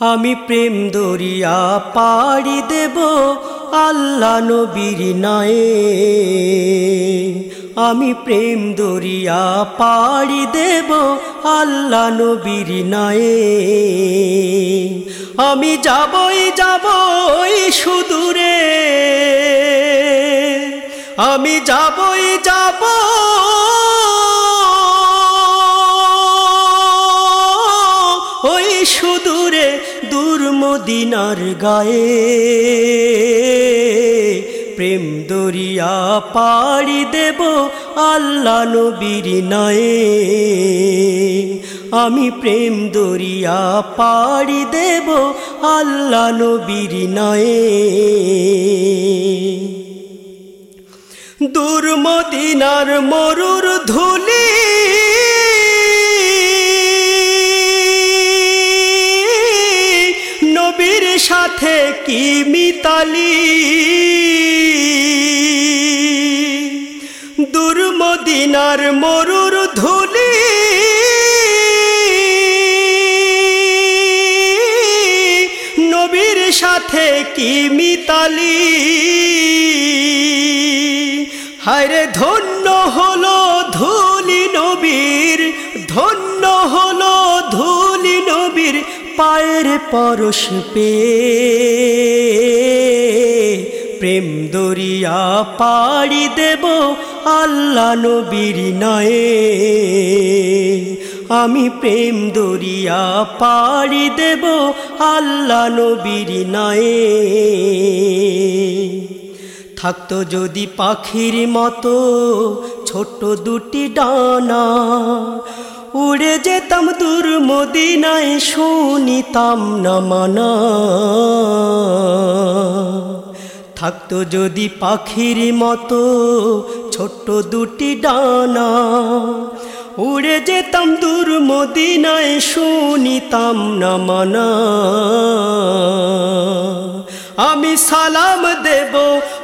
আমি প্রেম দরিয়া পাড়ি দেব আল্লাহ নবীর নায়ে। আমি প্রেম দরিয়া পাড়ি দেব আল্লাহ নবীর নায়ে। আমি যাবই যাবই সুদূরে। আমি যাবই যাব মদিনার গায়ে প্রেম দরিয়া পাড়ি দেব আল্লাহ নবীর নায়ে। আমি প্রেম দরিয়া পাড়ি দেব আল্লাহ নবীর নায়ে। দূর মদিনার মরুর ধুলি সাথে কি মিতালি? দূর মদিনার মরুর ধুলি। নবীর সাথে কি মিতালি? হায়রে ধন্য হলো ধুলি নবীর, ধন্য হলো ধুলি নবীর পায়ের পরশ পে। প্রেম দরিয়া পাড়ি দেব আল্লাহ নবীর নয়ে। আমি প্রেম দরিয়া পাড়ি দেব আল্লাহ নবীর নয়ে। থাকতো যদি পাখির মতো ছোট দুটি ডানা উড়ে যেতাম দূর মদিনায়, শুনিতাম না মানা। থাকতো যদি পাখির মতো ছোট্ট দুটি ডানা। উড়ে যেতাম দূর মদিনায়, শুনিতাম না মানা। আমি সালাম দেব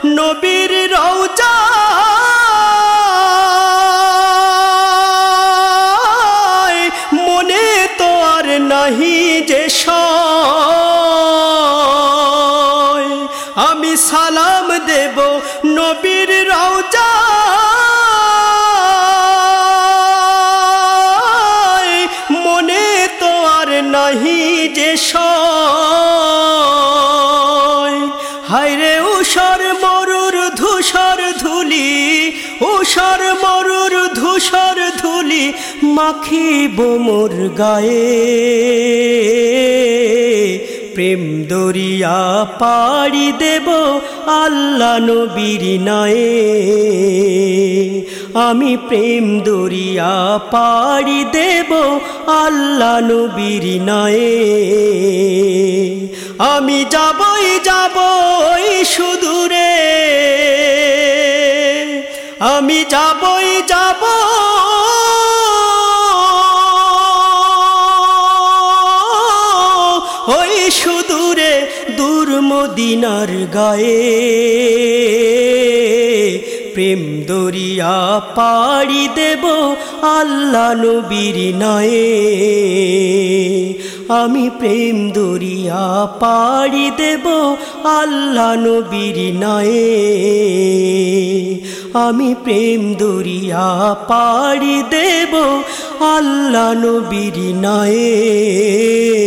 নবীর রওজা আমি সালাম দেব নবীর রওজা। মনে তো আর নাহি যে হায়রে উষর মরুর ধূসর ধুলি উষর মরুর ধূসর ধুলি মাখিব মোর গায়ে। প্রেম দরিয়া পাড়ি দেব আল্লাহ নবীর নায়ে। আমি প্রেম দরিয়া পাড়ি দেব আল্লাহ নবীর নায়ে। আমি যাবই যাবই সুদূরে। আমি যাবই যাব সুদূরে দূর মদিনার গায়ে। প্রেম দরিয়া পাড়ি দেব আল্লাহ নবীর নায়ে। আমি প্রেম দরিয়া পাড়ি দেব আল্লাহ নবীর নায়ে। আমি প্রেম দরিয়া পাড়ি দেব আল্লাহ নবীর নায়ে।